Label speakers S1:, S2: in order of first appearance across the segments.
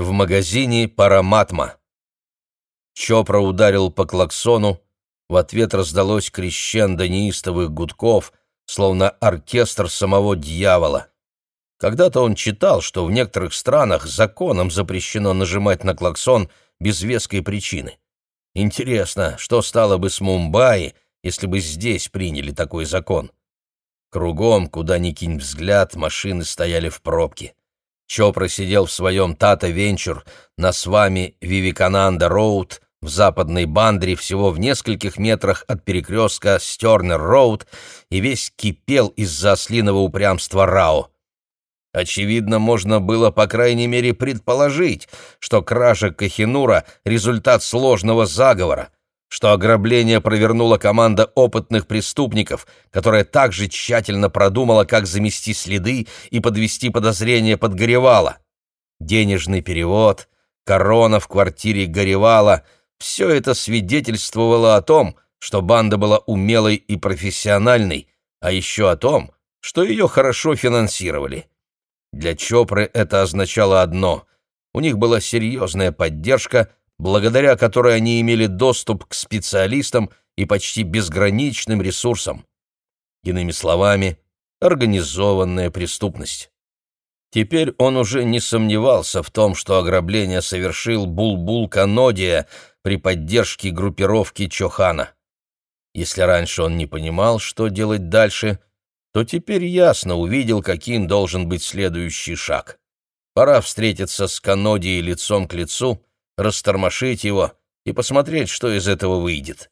S1: в магазине «Параматма». Чопра ударил по клаксону, в ответ раздалось крещендо неистовых гудков, словно оркестр самого дьявола. Когда-то он читал, что в некоторых странах законом запрещено нажимать на клаксон без веской причины. Интересно, что стало бы с Мумбаи, если бы здесь приняли такой закон? Кругом, куда ни кинь взгляд, машины стояли в пробке. Чопра сидел в своем Тата Венчур на свами Вивикананда Роуд в западной Бандре всего в нескольких метрах от перекрестка Стернер Роуд и весь кипел из-за ослиного упрямства Рао. Очевидно, можно было, по крайней мере, предположить, что кража Кахинура — результат сложного заговора, что ограбление провернула команда опытных преступников, которая также тщательно продумала, как замести следы и подвести подозрения под Горевала. Денежный перевод, корона в квартире Горевала — все это свидетельствовало о том, что банда была умелой и профессиональной, а еще о том, что ее хорошо финансировали. Для Чопры это означало одно — у них была серьезная поддержка, благодаря которой они имели доступ к специалистам и почти безграничным ресурсам. Иными словами, организованная преступность. Теперь он уже не сомневался в том, что ограбление совершил Булбул Канодия при поддержке группировки Чохана. Если раньше он не понимал, что делать дальше — то теперь ясно увидел, каким должен быть следующий шаг. Пора встретиться с Канодией лицом к лицу, растормошить его и посмотреть, что из этого выйдет.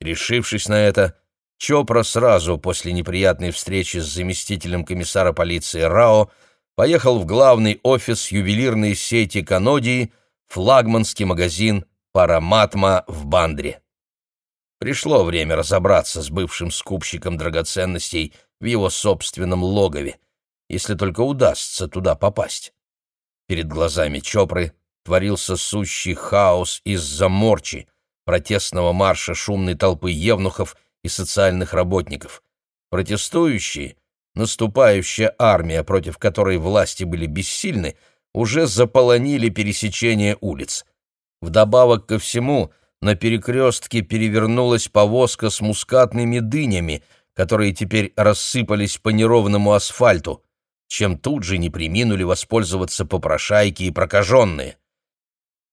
S1: Решившись на это, Чопра сразу после неприятной встречи с заместителем комиссара полиции Рао поехал в главный офис ювелирной сети Канодии, флагманский магазин «Параматма» в Бандре. Пришло время разобраться с бывшим скупщиком драгоценностей в его собственном логове, если только удастся туда попасть. Перед глазами Чопры творился сущий хаос из-за морчи, протестного марша шумной толпы евнухов и социальных работников. Протестующие, наступающая армия, против которой власти были бессильны, уже заполонили пересечение улиц. Вдобавок ко всему, на перекрестке перевернулась повозка с мускатными дынями — которые теперь рассыпались по неровному асфальту, чем тут же не приминули воспользоваться попрошайки и прокаженные.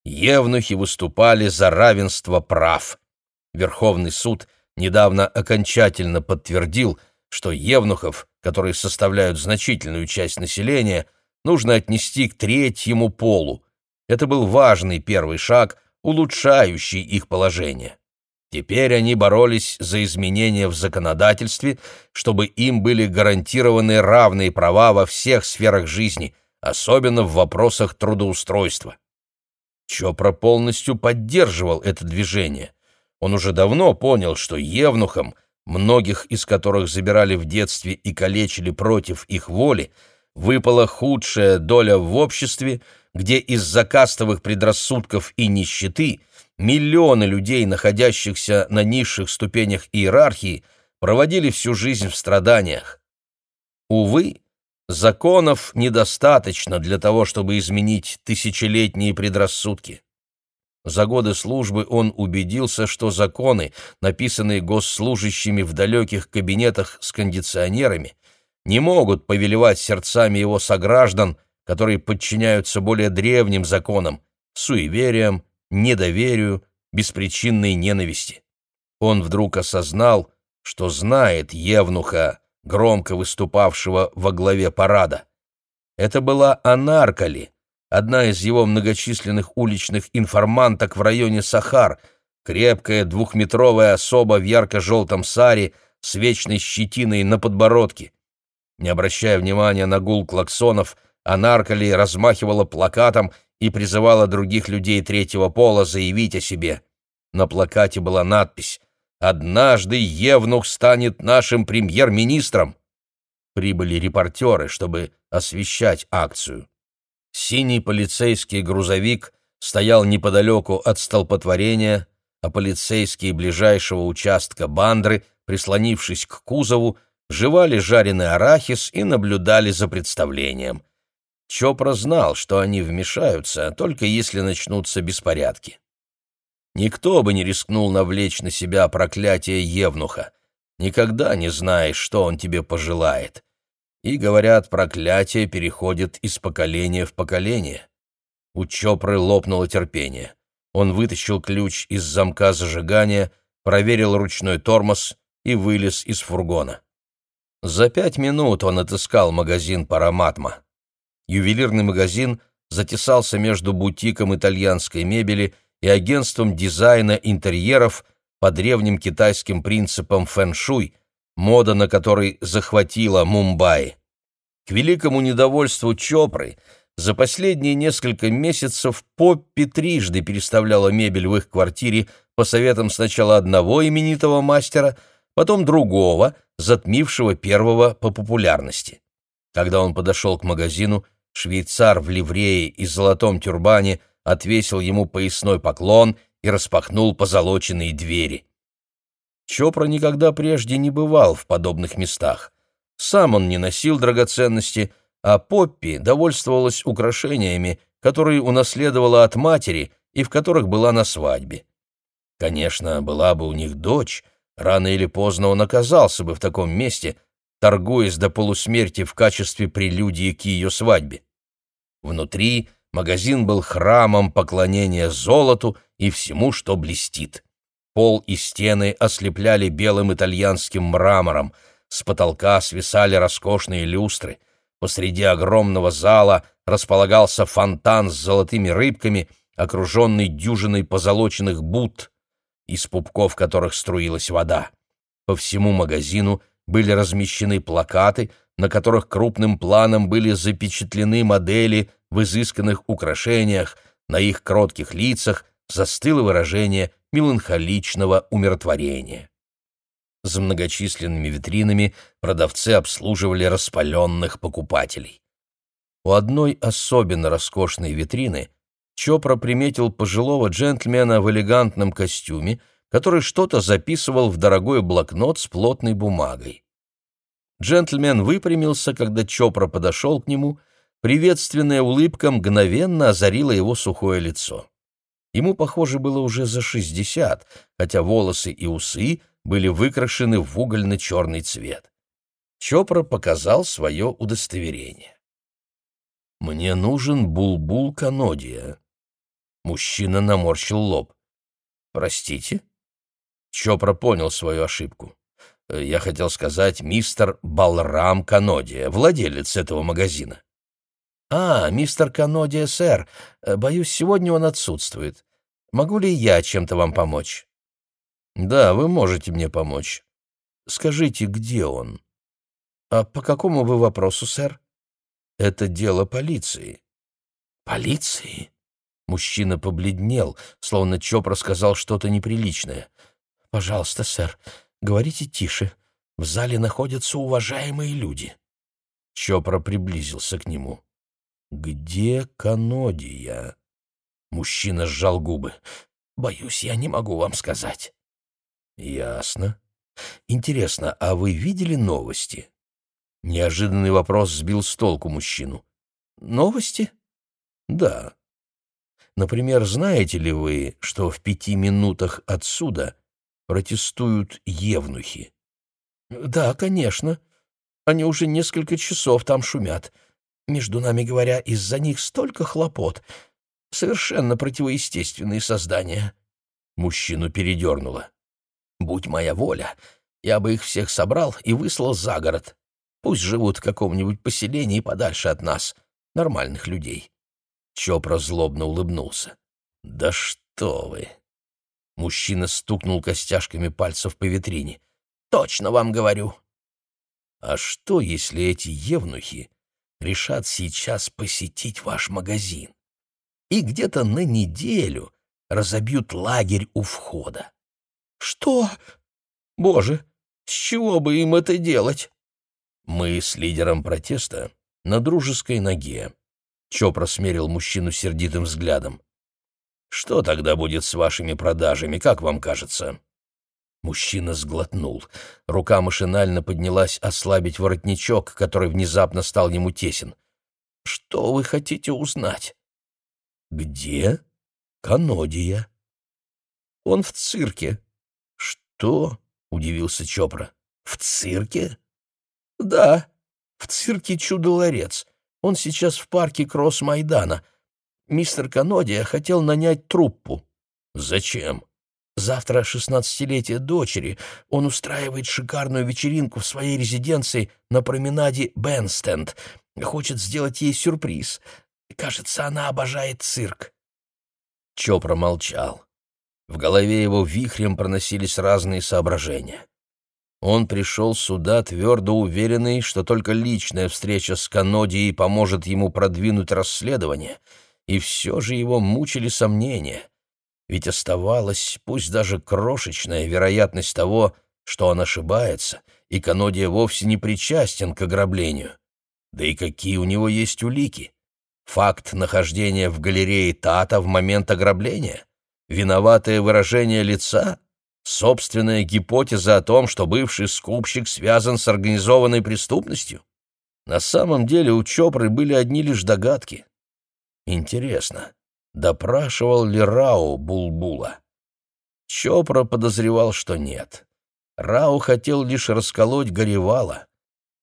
S1: Евнухи выступали за равенство прав. Верховный суд недавно окончательно подтвердил, что евнухов, которые составляют значительную часть населения, нужно отнести к третьему полу. Это был важный первый шаг, улучшающий их положение. Теперь они боролись за изменения в законодательстве, чтобы им были гарантированы равные права во всех сферах жизни, особенно в вопросах трудоустройства. Чопра полностью поддерживал это движение. Он уже давно понял, что евнухам, многих из которых забирали в детстве и калечили против их воли, выпала худшая доля в обществе, где из-за кастовых предрассудков и нищеты – Миллионы людей, находящихся на низших ступенях иерархии, проводили всю жизнь в страданиях. Увы, законов недостаточно для того, чтобы изменить тысячелетние предрассудки. За годы службы он убедился, что законы, написанные госслужащими в далеких кабинетах с кондиционерами, не могут повелевать сердцами его сограждан, которые подчиняются более древним законам, суевериям, недоверию, беспричинной ненависти. Он вдруг осознал, что знает Евнуха, громко выступавшего во главе парада. Это была Анаркали, одна из его многочисленных уличных информанток в районе Сахар, крепкая двухметровая особа в ярко-желтом саре с вечной щетиной на подбородке. Не обращая внимания на гул клаксонов, Анаркали размахивала плакатом и призывала других людей третьего пола заявить о себе. На плакате была надпись «Однажды Евнух станет нашим премьер-министром». Прибыли репортеры, чтобы освещать акцию. Синий полицейский грузовик стоял неподалеку от столпотворения, а полицейские ближайшего участка бандры, прислонившись к кузову, жевали жареный арахис и наблюдали за представлением. Чопра знал, что они вмешаются, только если начнутся беспорядки. Никто бы не рискнул навлечь на себя проклятие Евнуха. Никогда не знаешь, что он тебе пожелает. И, говорят, проклятие переходит из поколения в поколение. У Чопры лопнуло терпение. Он вытащил ключ из замка зажигания, проверил ручной тормоз и вылез из фургона. За пять минут он отыскал магазин «Параматма». Ювелирный магазин затесался между бутиком итальянской мебели и агентством дизайна интерьеров по древним китайским принципам фэн-шуй, мода на который захватила Мумбаи. К великому недовольству Чопры за последние несколько месяцев Поппи трижды переставляла мебель в их квартире по советам сначала одного именитого мастера, потом другого, затмившего первого по популярности. Когда он подошел к магазину, швейцар в ливрее и золотом тюрбане – отвесил ему поясной поклон и распахнул позолоченные двери. Чопра никогда прежде не бывал в подобных местах. Сам он не носил драгоценности, а Поппи довольствовалась украшениями, которые унаследовала от матери и в которых была на свадьбе. Конечно, была бы у них дочь, рано или поздно он оказался бы в таком месте, торгуясь до полусмерти в качестве прелюдии к ее свадьбе. Внутри Магазин был храмом поклонения золоту и всему, что блестит. Пол и стены ослепляли белым итальянским мрамором, с потолка свисали роскошные люстры. Посреди огромного зала располагался фонтан с золотыми рыбками, окруженный дюжиной позолоченных бут, из пупков которых струилась вода. По всему магазину были размещены плакаты, на которых крупным планом были запечатлены модели в изысканных украшениях, на их кротких лицах застыло выражение меланхоличного умиротворения. За многочисленными витринами продавцы обслуживали распаленных покупателей. У одной особенно роскошной витрины Чопра приметил пожилого джентльмена в элегантном костюме, который что-то записывал в дорогой блокнот с плотной бумагой. Джентльмен выпрямился, когда Чопра подошел к нему — Приветственная улыбка мгновенно озарила его сухое лицо. Ему, похоже, было уже за шестьдесят, хотя волосы и усы были выкрашены в угольно-черный цвет. Чопра показал свое удостоверение. «Мне нужен булбул канодия». Мужчина наморщил лоб. «Простите?» Чопра понял свою ошибку. «Я хотел сказать мистер Балрам Канодия, владелец этого магазина». «А, мистер Канодия, сэр. Э, боюсь, сегодня он отсутствует. Могу ли я чем-то вам помочь?» «Да, вы можете мне помочь. Скажите, где он?» «А по какому вы вопросу, сэр?» «Это дело полиции». «Полиции?» Мужчина побледнел, словно Чоп сказал что-то неприличное. «Пожалуйста, сэр, говорите тише. В зале находятся уважаемые люди». Чопра приблизился к нему. «Где Канодия?» Мужчина сжал губы. «Боюсь, я не могу вам сказать». «Ясно. Интересно, а вы видели новости?» Неожиданный вопрос сбил с толку мужчину. «Новости?» «Да. Например, знаете ли вы, что в пяти минутах отсюда протестуют евнухи?» «Да, конечно. Они уже несколько часов там шумят. Между нами говоря, из-за них столько хлопот. Совершенно противоестественные создания. Мужчину передернуло. Будь моя воля, я бы их всех собрал и выслал за город. Пусть живут в каком-нибудь поселении подальше от нас, нормальных людей. Чопра злобно улыбнулся. «Да что вы!» Мужчина стукнул костяшками пальцев по витрине. «Точно вам говорю!» «А что, если эти евнухи решат сейчас посетить ваш магазин и где-то на неделю разобьют лагерь у входа. Что? Боже, с чего бы им это делать? Мы с лидером протеста на дружеской ноге. Чопра смерил мужчину сердитым взглядом. Что тогда будет с вашими продажами, как вам кажется? Мужчина сглотнул. Рука машинально поднялась ослабить воротничок, который внезапно стал ему тесен. Что вы хотите узнать?
S2: Где? Канодия.
S1: Он в цирке.
S2: Что? Удивился Чопра. В цирке?
S1: Да, в цирке Чудо-ларец. Он сейчас в парке Кросс-Майдана. Мистер Канодия хотел нанять труппу.
S2: Зачем?
S1: Завтра шестнадцатилетие дочери. Он устраивает шикарную вечеринку в своей резиденции на променаде Бенстенд. Хочет сделать ей сюрприз. Кажется, она обожает цирк.
S2: Чопра молчал. В голове его вихрем проносились разные соображения. Он пришел сюда твердо уверенный, что только личная встреча с Канодией поможет ему продвинуть расследование, и все же его мучили сомнения. Ведь оставалась, пусть даже крошечная, вероятность того, что он ошибается, и Канодия вовсе не причастен к ограблению. Да и какие у него есть улики? Факт нахождения в галерее Тата в момент ограбления? Виноватое выражение лица? Собственная гипотеза о том, что бывший скупщик связан с организованной преступностью? На самом деле у Чопры были одни лишь догадки. Интересно, допрашивал ли Рау Булбула? Чопра подозревал, что нет. Рау хотел лишь расколоть Горевала.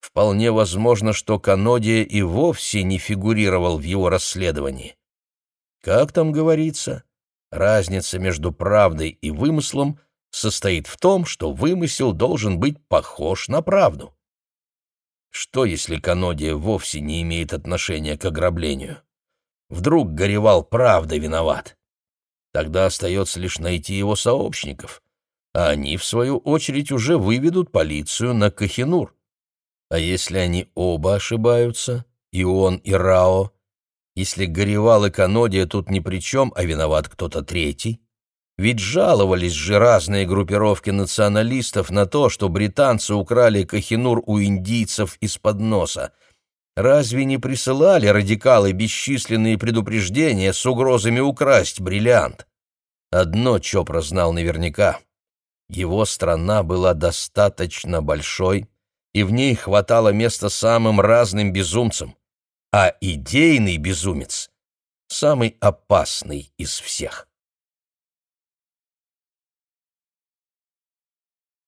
S2: Вполне возможно, что Канодия и вовсе не фигурировал в его расследовании. Как там говорится, разница между правдой и вымыслом — состоит в том, что вымысел должен быть похож на правду. Что, если Канодия вовсе не имеет отношения к ограблению? Вдруг Горевал правда виноват? Тогда остается лишь найти его сообщников, а они, в свою очередь, уже выведут полицию на Кахинур. А если они оба ошибаются, и он, и Рао, если Горевал и Канодия тут ни при чем, а виноват кто-то третий, ведь жаловались же разные группировки националистов на то, что британцы украли Кахинур у индийцев из-под носа. Разве не присылали радикалы бесчисленные предупреждения с угрозами украсть бриллиант? Одно Чопра знал наверняка. Его страна была достаточно большой, и в ней хватало места самым разным безумцам. А идейный безумец — самый опасный из всех.